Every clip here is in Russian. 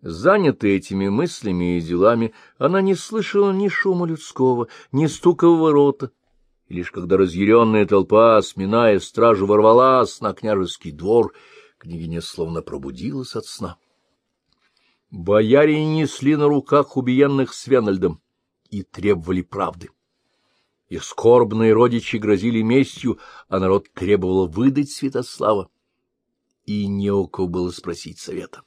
Занятая этими мыслями и делами, она не слышала ни шума людского, ни стука в ворота. И лишь когда разъяренная толпа, сминая стражу, ворвалась на княжеский двор, княгиня словно пробудилась от сна. Бояре несли на руках убиенных Свенальдом и требовали правды. Их скорбные родичи грозили местью, а народ требовал выдать Святослава. И не у кого было спросить совета.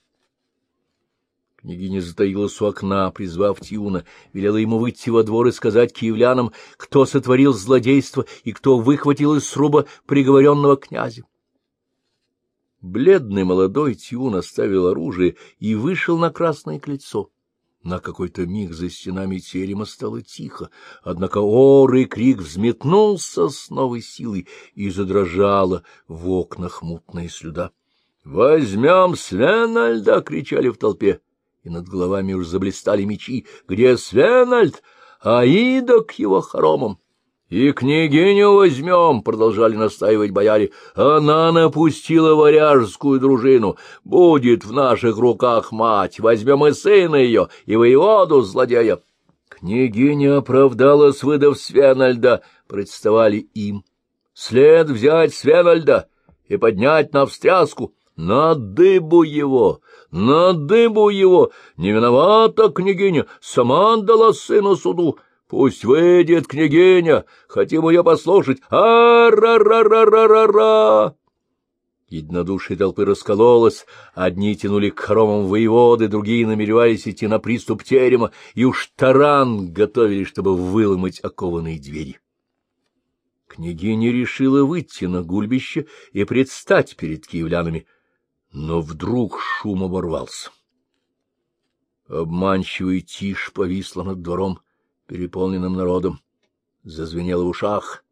Княгиня затаилась у окна, призвав Тиуна, велела ему выйти во двор и сказать киевлянам, кто сотворил злодейство и кто выхватил из сруба приговоренного князя. Бледный молодой Тиун оставил оружие и вышел на Красное Кольцо. На какой-то миг за стенами терема стало тихо, однако ор и крик взметнулся с новой силой и задрожала в окнах мутная слюда. — Возьмем Свенальда! — кричали в толпе и над головами уж заблистали мечи. Где Свенальд? Аида к его хоромам. И княгиню возьмем, — продолжали настаивать бояре. Она напустила варяжскую дружину. Будет в наших руках мать. Возьмем и сына ее, и воеводу злодея. Княгиня оправдалась, выдав Свенальда, — представали им. След взять Свенальда и поднять на встряску. На дыбу его, на дыбу его! Не виновата княгиня, сама отдала сына суду. Пусть выйдет княгиня, хотим ее послушать. А-ра-ра-ра-ра-ра-ра! Единодушие толпы раскололось, одни тянули к хоромам воеводы, другие намеревались идти на приступ терема, и уж таран готовили, чтобы выломать окованные двери. Княгиня решила выйти на гульбище и предстать перед киевлянами — но вдруг шум оборвался. Обманчивая тишь повисла над двором, переполненным народом. Зазвенела в ушах.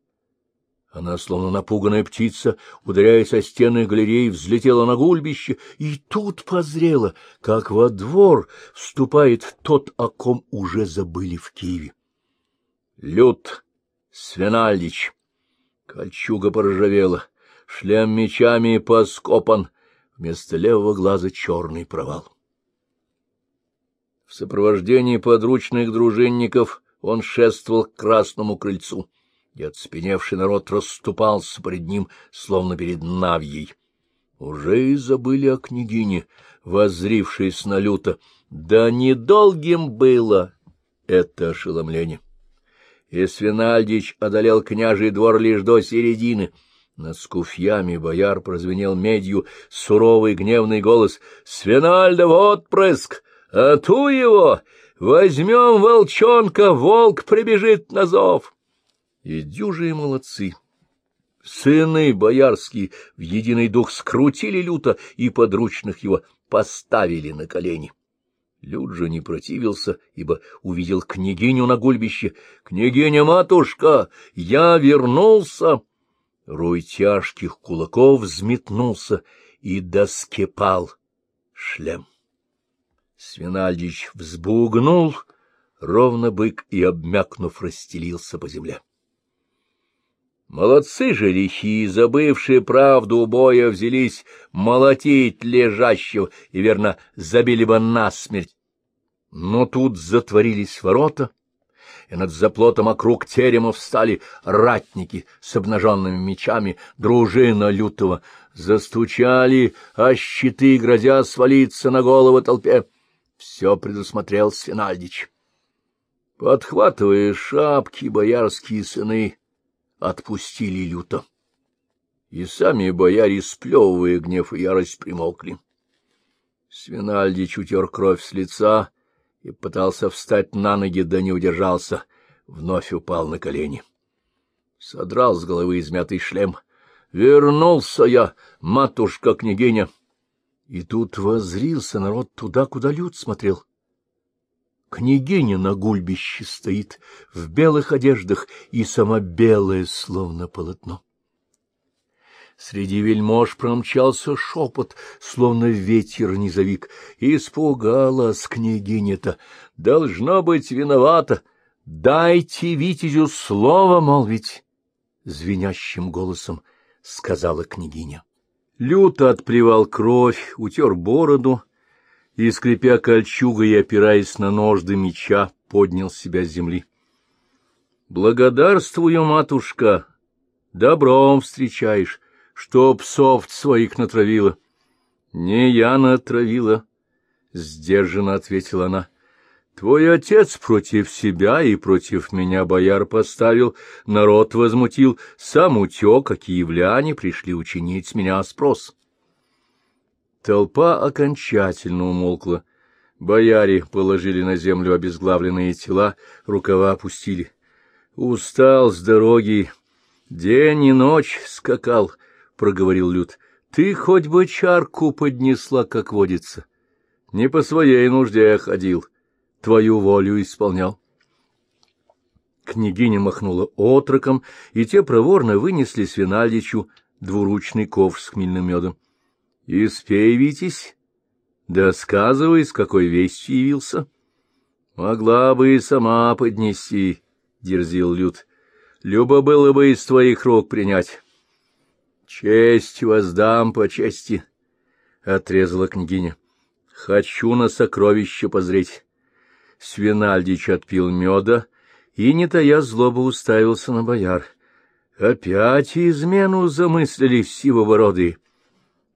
Она, словно напуганная птица, ударяясь о стены галереи, взлетела на гульбище и тут позрела, как во двор вступает тот, о ком уже забыли в Киеве. Люд Свинальдич. Кольчуга поржавела, шлем мечами поскопан, вместо левого глаза черный провал. В сопровождении подручных дружинников он шествовал к красному крыльцу, и отспеневший народ расступался пред ним, словно перед Навьей. Уже и забыли о княгине, воззрившись на люто. Да недолгим было это ошеломление. И Свинальдич одолел княжий двор лишь до середины — над скуфьями бояр прозвенел медью суровый гневный голос. — Свинальдов отпрыск! А ту его! Возьмем волчонка, волк прибежит на зов! И дюжие молодцы! Сыны боярские в единый дух скрутили люто и подручных его поставили на колени. Люд же не противился, ибо увидел княгиню на гульбище. — Княгиня-матушка, я вернулся! Рой тяжких кулаков взметнулся и доскепал шлем. Свинальдич взбугнул, ровно бык, и, обмякнув, расстелился по земле. Молодцы же лихи, забывшие правду боя, взялись молотить лежащего и, верно, забили бы насмерть. Но тут затворились ворота, и над заплотом округ терема встали ратники с обнаженными мечами, дружина лютого. Застучали, а щиты, грозя свалиться на голову толпе. Все предусмотрел Свинальдич. Подхватывая шапки, боярские сыны отпустили люто. И сами бояре, сплевывая гнев и ярость, примолкли. Свинальдич утер кровь с лица и пытался встать на ноги, да не удержался, вновь упал на колени. Содрал с головы измятый шлем. «Вернулся я, матушка-княгиня!» И тут воззрился народ туда, куда люд смотрел. Княгиня на гульбище стоит, в белых одеждах, и сама белая, словно полотно. Среди вельмож промчался шепот, словно ветер низовик. Испугалась княгиня-то, должно быть виновата. Дайте витязю слово молвить, — звенящим голосом сказала княгиня. Люто отплевал кровь, утер бороду и, скрипя кольчугой и опираясь на ножды меча, поднял себя с земли. — Благодарствую, матушка, добром встречаешь, что псов своих натравила. — Не я натравила, — сдержанно ответила она. — Твой отец против себя и против меня бояр поставил, народ возмутил, сам утек, как киевляне пришли учинить с меня спрос. Толпа окончательно умолкла. Бояре положили на землю обезглавленные тела, рукава опустили. Устал с дороги, день и ночь скакал, — проговорил Люд. — Ты хоть бы чарку поднесла, как водится. Не по своей нужде ходил, твою волю исполнял. Княгиня махнула отроком, и те проворно вынесли Свинальдичу двуручный ковш с хмельным медом. — И спей, Витязь, да сказывай, с какой вестью явился. — Могла бы и сама поднести, — дерзил Люд. — Любо было бы из твоих рук принять. — Честь воздам по чести, — отрезала княгиня. — Хочу на сокровище позреть. Свинальдич отпил меда и, не тая злобы, уставился на бояр. Опять измену замыслили сивовородые.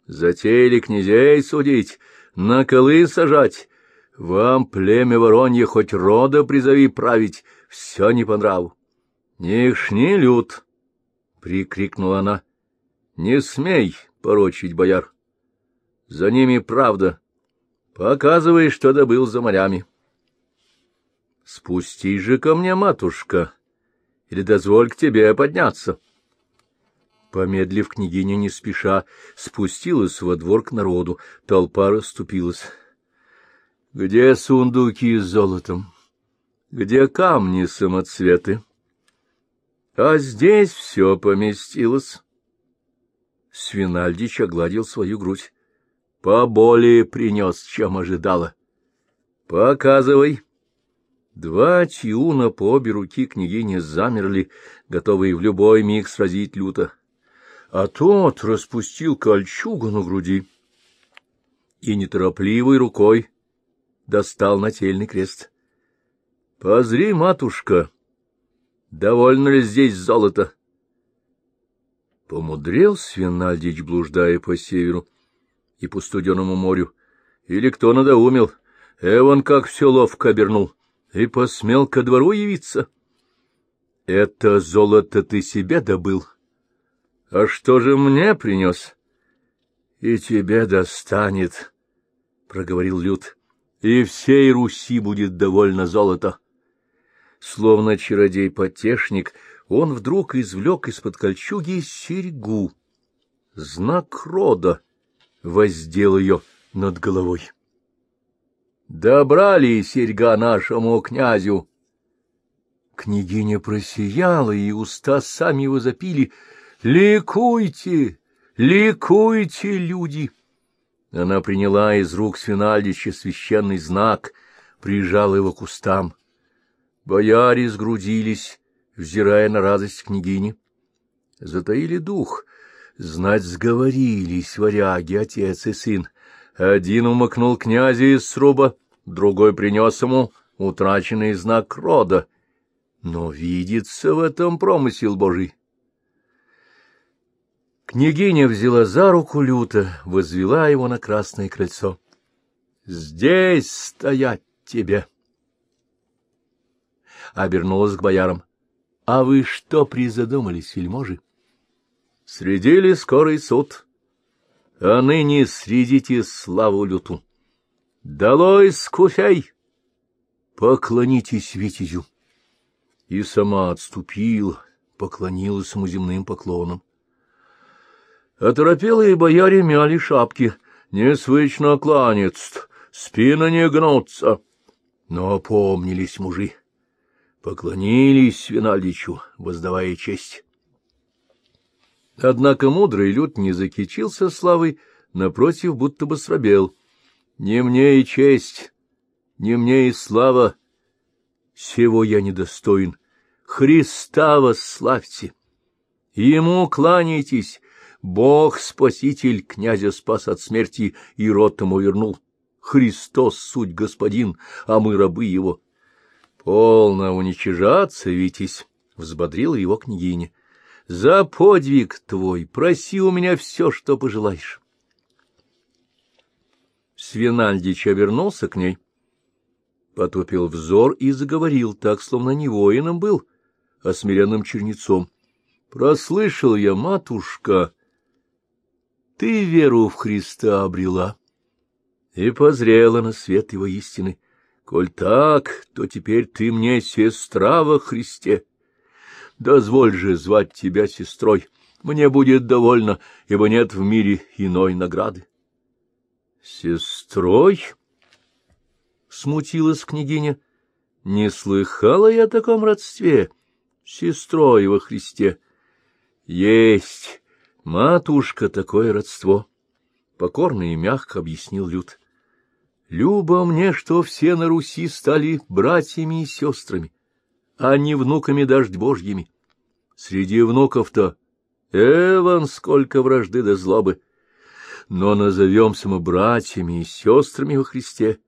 Затеяли князей судить, на колы сажать. Вам, племя Воронье, хоть рода призови править, все не по нраву. — Не шни, люд! — прикрикнула она. — Не смей порочить бояр. За ними правда. Показывай, что добыл за морями. — Спусти же ко мне, матушка, или дозволь к тебе подняться. Помедлив, княгиня не спеша спустилась во двор к народу, толпа расступилась. — Где сундуки с золотом? Где камни самоцветы? А здесь все поместилось. Свинальдич огладил свою грудь. Поболее принес, чем ожидала. Показывай. Два тиуна по обе руки княгини замерли, готовые в любой миг сразить люто. А тот распустил кольчугу на груди и неторопливой рукой достал нательный крест. — Позри, матушка, довольно ли здесь золото? Помудрел Свинальдич, блуждая по северу и по студеному морю, или кто надоумил, Эван как все ловко обернул, и посмел ко двору явиться. — Это золото ты себе добыл. А что же мне принес? — И тебе достанет, — проговорил Люд, — и всей Руси будет довольно золота. Словно чародей-потешник, он вдруг извлек из-под кольчуги серьгу. Знак рода воздел ее над головой. «Добрали серьга нашему князю!» Княгиня просияла, и уста сами его запили. «Ликуйте! Ликуйте, люди!» Она приняла из рук Свинальдича священный знак, прижала его к устам. Бояре сгрудились, взирая на радость княгини. Затаили дух, знать сговорились варяги, отец и сын. Один умыкнул князя из сруба, другой принес ему утраченный знак рода. Но видится в этом промысел Божий. Княгиня взяла за руку люто, возвела его на красное крыльцо. — Здесь стоять тебе! — обернулась к боярам. — А вы что призадумались, вельможи? — Средили скорый суд, а ныне средите славу люту. Долой скуфяй! Поклонитесь витязю! И сама отступила, поклонилась ему земным поклоном. Оторопелые бояре мяли шапки. Не свычно кланяться, спина не гнутся. Но опомнились мужи поклонились Свинальдичу, воздавая честь. Однако мудрый люд не закичился славой, напротив, будто бы срабел. Не мне и честь, не мне и слава, всего я недостоин. Христа восславьте! Ему кланяйтесь, Бог-спаситель князя спас от смерти и рот ему вернул. Христос суть господин, а мы рабы его. — Полно уничижаться, Витязь, — взбодрила его княгиня. — За подвиг твой проси у меня все, что пожелаешь. Свинальдич обернулся к ней, потупил взор и заговорил так, словно не воином был, а смиренным чернецом. — Прослышал я, матушка, ты веру в Христа обрела и позрела на свет его истины. Коль так, то теперь ты мне сестра во Христе. Дозволь же звать тебя сестрой, мне будет довольно, ибо нет в мире иной награды. — Сестрой? — смутилась княгиня. — Не слыхала я о таком родстве. Сестрой во Христе. — Есть, матушка, такое родство. Покорно и мягко объяснил Люд. — Любо мне, что все на Руси стали братьями и сестрами, а не внуками дождь божьими. Среди внуков-то Эван сколько вражды да злобы но назовемся мы братьями и сестрами во Христе.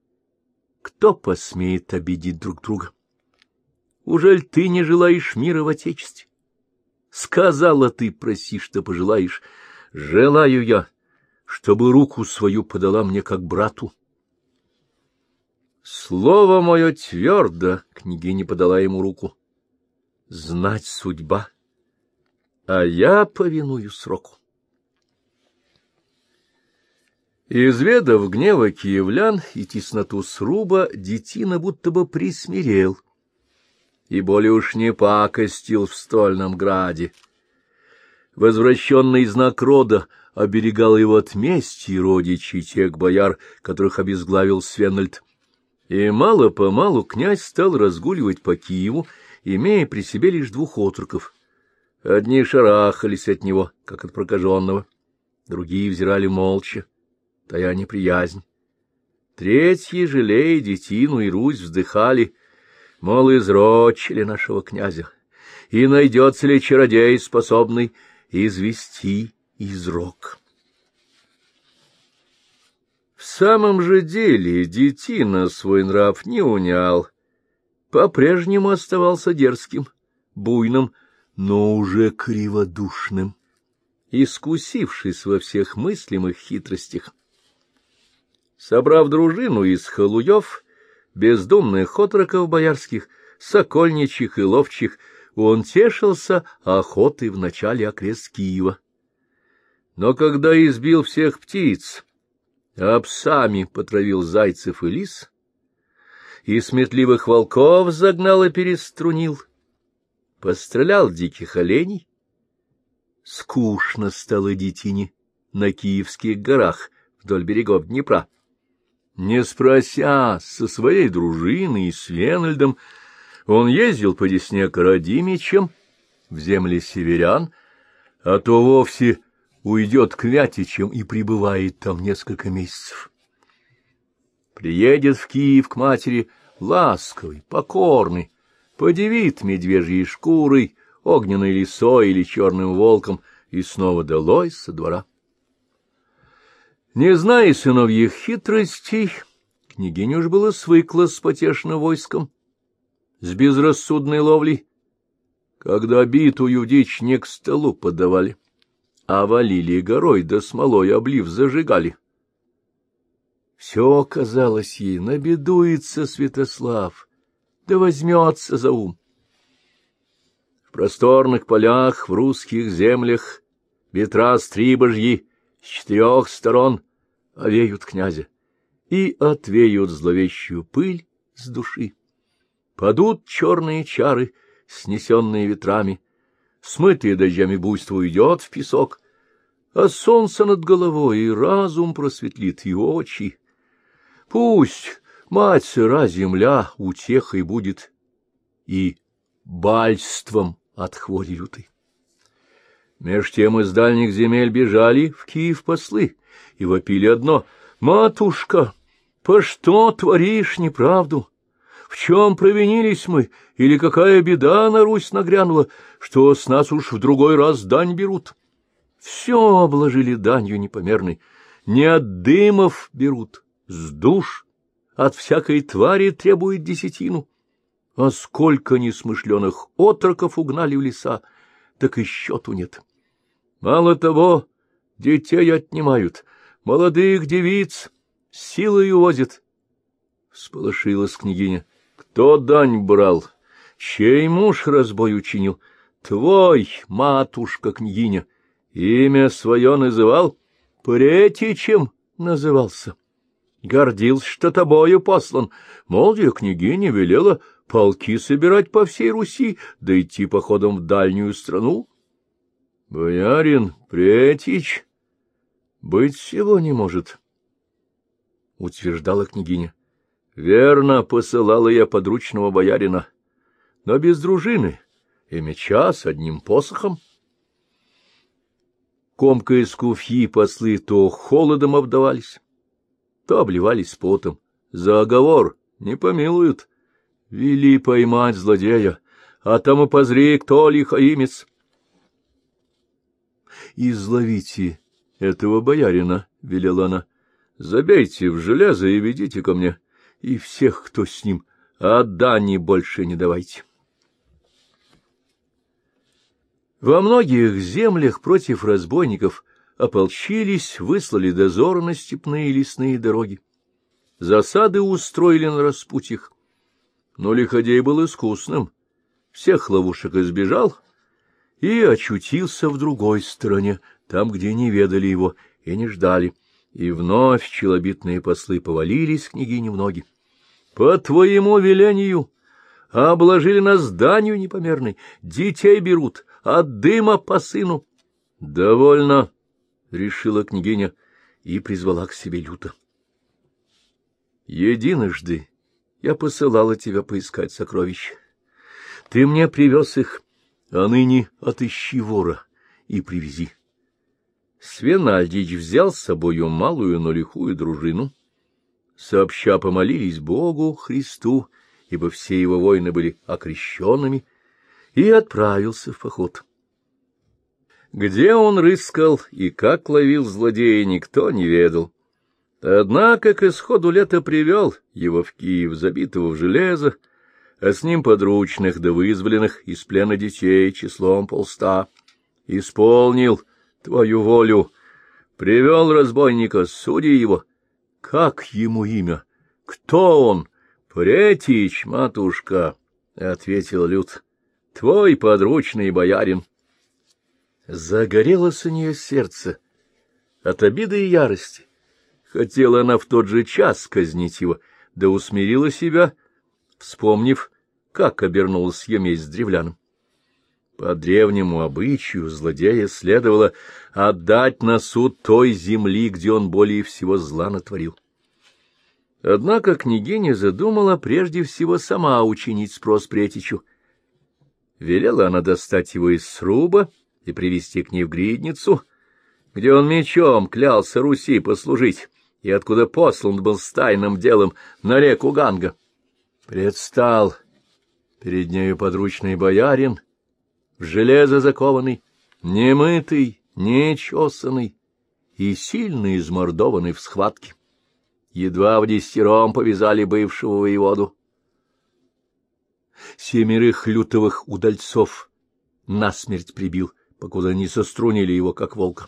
Кто посмеет обидеть друг друга? Ужель ты не желаешь мира в Отечестве? Сказала ты, проси, что пожелаешь. Желаю я, чтобы руку свою подала мне как брату. Слово мое твердо, княгиня подала ему руку. Знать судьба, а я повиную сроку. Изведав гнева киевлян и тесноту сруба, детина будто бы присмирел и более уж не пакостил в стольном граде. Возвращенный знак рода оберегал его от мести родичей тех бояр, которых обезглавил Свенальд. И мало-помалу князь стал разгуливать по Киеву, имея при себе лишь двух отроков. Одни шарахались от него, как от прокаженного, другие взирали молча тая неприязнь. Третьи, жалея детину и Русь, вздыхали, мол, изрочили нашего князя, и найдется ли чародей, способный извести изрок. В самом же деле детина свой нрав не унял, по-прежнему оставался дерзким, буйным, но уже криводушным, искусившись во всех мыслимых хитростях. Собрав дружину из халуев, бездумных отроков боярских, сокольничьих и ловчих, он тешился охотой в начале окрест Киева. Но когда избил всех птиц, а псами потравил зайцев и лис, и сметливых волков загнал и переструнил, пострелял диких оленей, скучно стало детине на Киевских горах вдоль берегов Днепра. Не спрося со своей дружиной и с Ленальдом, он ездил по Десне к Радимичам, в земли северян, а то вовсе уйдет к Вятичам и пребывает там несколько месяцев. Приедет в Киев к матери ласковый, покорный, подивит медвежьей шкурой, огненной лисой или черным волком и снова долой со двора. Не зная сыновьих хитростей, княгиня уж было свыкла с потешным войском, с безрассудной ловлей, когда битую дичь не к столу подавали, а валили горой да смолой облив зажигали. Все казалось ей, набедуется Святослав, да возьмется за ум. В просторных полях, в русских землях ветра стрибожьи с четырех сторон овеют князя и отвеют зловещую пыль с души. Падут черные чары, снесенные ветрами, смытые дождями буйство уйдет в песок, а солнце над головой и разум просветлит и очи. Пусть мать сыра земля утехой будет и бальством от хвори лютой. Меж тем из дальних земель бежали в Киев послы и вопили одно — «Матушка, по что творишь неправду? В чем провинились мы, или какая беда на Русь нагрянула, что с нас уж в другой раз дань берут? Все обложили данью непомерной, не от дымов берут, с душ от всякой твари требует десятину. А сколько несмышленых отроков угнали в леса, так и счету нет. Мало того, детей отнимают, молодых девиц силой увозят. Всполошилась княгиня. Кто дань брал? Чей муж разбой учинил? Твой, матушка-княгиня. Имя свое называл? Претичем назывался. Гордился, что тобою послан. Молодая княгиня велела полки собирать по всей Руси, да идти походом в дальнюю страну. Боярин Претич быть всего не может, — утверждала княгиня. Верно, посылала я подручного боярина, но без дружины и меча с одним посохом. Комка из куфьи послы то холодом обдавались, то обливались потом. За оговор не помилуют. Вели поймать злодея, а там и позри, кто лихаимец. — Изловите этого боярина, — велела она. — Забейте в железо и ведите ко мне, и всех, кто с ним, а дани больше не давайте. Во многих землях против разбойников ополчились, выслали дозоры на степные и лесные дороги. Засады устроили на распутьях. Но Лиходей был искусным, всех ловушек избежал и очутился в другой стороне, там, где не ведали его и не ждали. И вновь челобитные послы повалились княгине в ноги. — По твоему велению обложили нас зданию непомерной, детей берут, от дыма по сыну. — Довольно, — решила княгиня и призвала к себе люто. — Единожды я посылала тебя поискать сокровища. Ты мне привез их, а ныне отыщи вора и привези. Свенальдич взял с собою малую, но лихую дружину. Сообща помолились Богу, Христу, ибо все его воины были окрещенными, и отправился в поход. Где он рыскал и как ловил злодея, никто не ведал. Однако к исходу лета привел его в Киев, забитого в железо, а с ним подручных да вызволенных из плена детей числом полста. Исполнил твою волю, привел разбойника, суди его. Как ему имя? Кто он? Претич, матушка, — ответил Люд твой подручный боярин. Загорелось у нее сердце от обиды и ярости. Хотела она в тот же час казнить его, да усмирила себя, вспомнив, как обернулась ее месть с древляном. По древнему обычаю злодея следовало отдать на суд той земли, где он более всего зла натворил. Однако княгиня задумала прежде всего сама учинить спрос Претичу — Велела она достать его из сруба и привести к ней в гридницу, где он мечом клялся Руси послужить, и откуда послан был с тайным делом на реку Ганга. Предстал перед нею подручный боярин, в железо закованный, немытый, нечесанный и сильно измордованный в схватке. Едва в десятером повязали бывшего воеводу семерых лютовых удальцов насмерть прибил, покуда не сострунили его, как волка.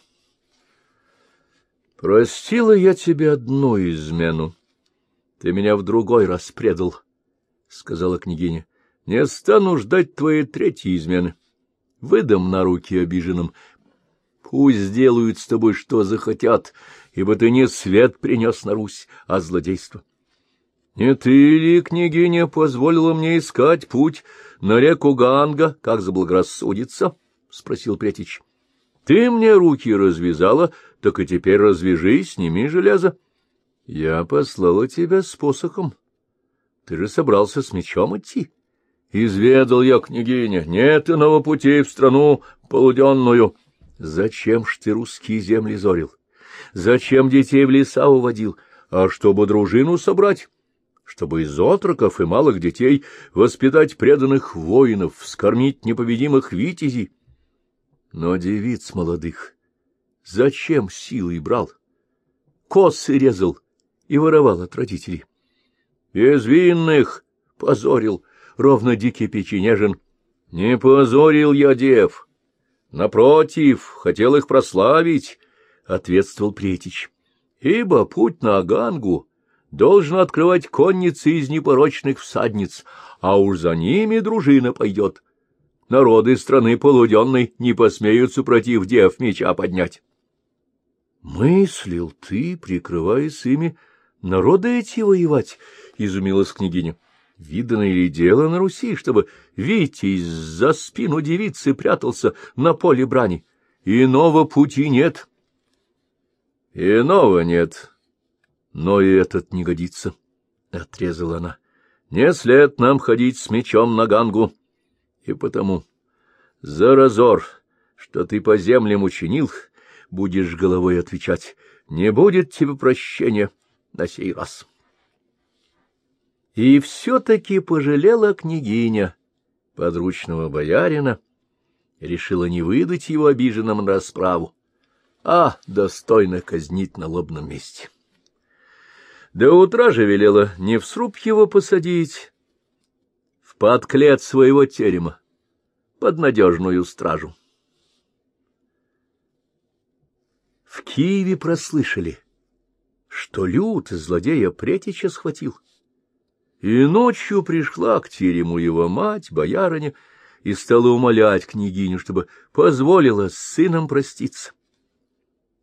Простила я тебе одну измену. Ты меня в другой раз предал, — сказала княгиня. Не стану ждать твоей третьей измены. Выдам на руки обиженным. Пусть сделают с тобой, что захотят, ибо ты не свет принес на Русь, а злодейство. Не ты ли, княгиня, позволила мне искать путь на реку Ганга, как заблагорассудится? — спросил Претич. — Ты мне руки развязала, так и теперь развяжи, сними железо. — Я послала тебя с посохом. Ты же собрался с мечом идти. Изведал я, княгиня, нет иного пути в страну полуденную. Зачем ж ты русские земли зорил? Зачем детей в леса уводил? А чтобы дружину собрать? чтобы из отроков и малых детей воспитать преданных воинов, вскормить непобедимых витязей. Но девиц молодых зачем силой брал? Косы резал и воровал от родителей. Безвинных позорил, ровно дикий печенежин. Не позорил я дев. Напротив, хотел их прославить, — ответствовал Претич. Ибо путь на Агангу должен открывать конницы из непорочных всадниц, а уж за ними дружина пойдет. Народы страны полуденной не посмеют супротив дев меча поднять. Мыслил ты, прикрываясь ими, народы эти воевать, — изумилась княгиня. Видано ли дело на Руси, чтобы Витязь за спину девицы прятался на поле брани? Иного пути нет. — Иного нет, но и этот не годится, — отрезала она. — Не след нам ходить с мечом на гангу. И потому за разор, что ты по землям учинил, будешь головой отвечать. Не будет тебе прощения на сей раз. И все-таки пожалела княгиня подручного боярина, решила не выдать его обиженным на расправу, а достойно казнить на лобном месте. До утра же велела не в сруб его посадить, в подклет своего терема, под надежную стражу. В Киеве прослышали, что люд злодея Претича схватил — и ночью пришла к терему его мать, боярыня, и стала умолять княгиню, чтобы позволила с сыном проститься.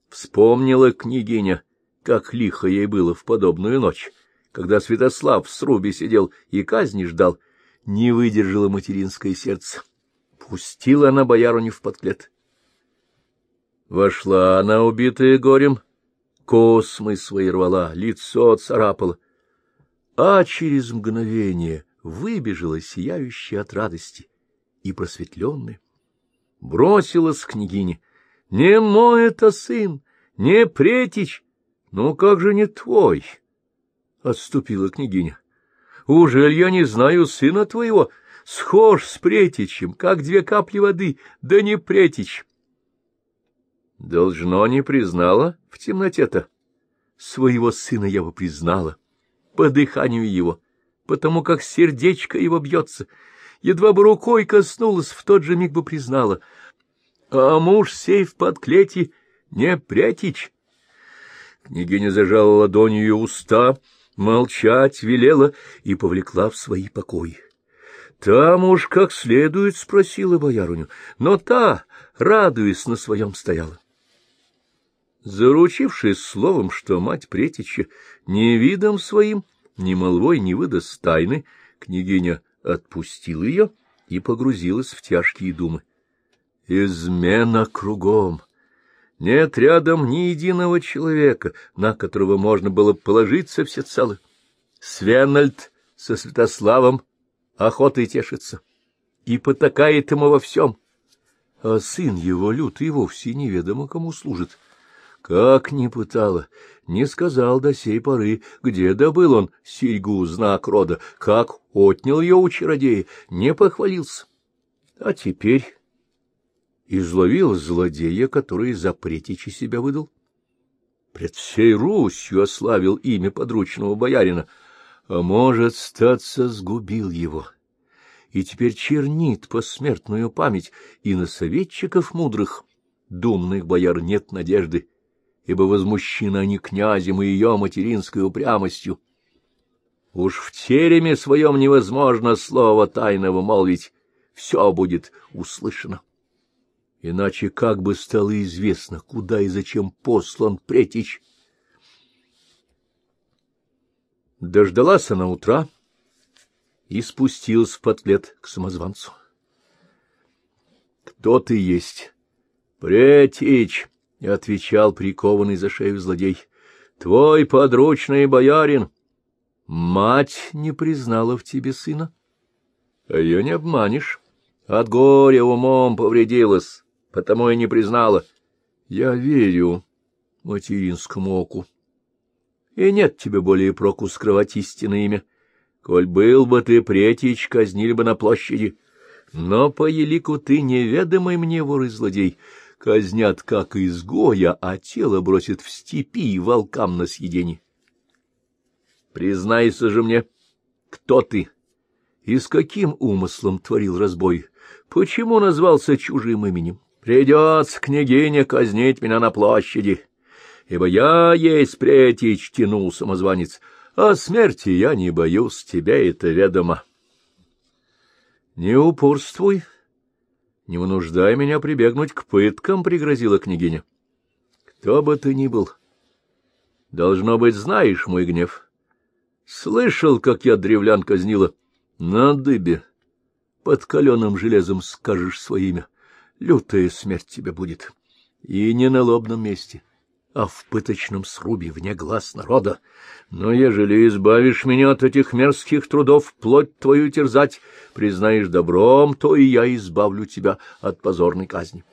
Вспомнила княгиня, как лихо ей было в подобную ночь, когда Святослав в срубе сидел и казни ждал, не выдержало материнское сердце. Пустила она боярыню в подклет. Вошла она, убитая горем, космы свои рвала, лицо царапала, а через мгновение выбежала сияющая от радости и просветленная. Бросилась к княгине. — Не мой это сын, не претич, ну как же не твой? — отступила княгиня. — Ужель я не знаю сына твоего? Схож с претичем, как две капли воды, да не претич. Должно не признала в темноте-то. Своего сына я бы признала. — по дыханию его, потому как сердечко его бьется. Едва бы рукой коснулась, в тот же миг бы признала. А муж сей в подклете не прятич. Княгиня зажала ладонью уста, молчать велела и повлекла в свои покои. Там уж как следует спросила боярыню, но та, радуясь, на своем стояла. Заручившись словом, что мать Претича ни видом своим, ни молвой не выдаст тайны, княгиня отпустила ее и погрузилась в тяжкие думы. Измена кругом. Нет рядом ни единого человека, на которого можно было положиться всецело. Свенальд со Святославом охотой тешится и потакает ему во всем, а сын его лютый вовсе неведомо кому служит. Как ни пытала, не сказал до сей поры, где добыл он серьгу, знак рода, как отнял ее у чародея, не похвалился. А теперь изловил злодея, который за претичи себя выдал. Пред всей Русью ославил имя подручного боярина, а может, статься сгубил его. И теперь чернит посмертную память, и на советчиков мудрых, думных бояр нет надежды, ибо возмущены они князем и ее материнской упрямостью. Уж в тереме своем невозможно слово тайного молвить, все будет услышано. Иначе как бы стало известно, куда и зачем послан Претич. Дождалась она утра и спустилась в подклет к самозванцу. — Кто ты есть? — Претич! — отвечал прикованный за шею злодей. — Твой подручный боярин. Мать не признала в тебе сына. Ее не обманешь. От горя умом повредилась, потому и не признала. Я верю материнскому оку. И нет тебе более проку скрывать истинное имя. Коль был бы ты претич, казнили бы на площади. Но по елику ты неведомый мне вор и злодей — казнят как изгоя, а тело бросят в степи волкам на съедение. Признайся же мне, кто ты и с каким умыслом творил разбой? Почему назвался чужим именем? Придется, княгиня, казнить меня на площади, ибо я есть претич, — тянул самозванец, — а смерти я не боюсь, тебе это ведомо. — Не упорствуй, не вынуждай меня прибегнуть к пыткам, — пригрозила княгиня. — Кто бы ты ни был, должно быть, знаешь мой гнев. Слышал, как я древлян казнила на дыбе. Под каленым железом скажешь свое имя лютая смерть тебе будет. И не на лобном месте, а в пыточном срубе вне глаз народа. Но ежели избавишь меня от этих мерзких трудов, плоть твою терзать, признаешь добром, то и я избавлю тебя от позорной казни.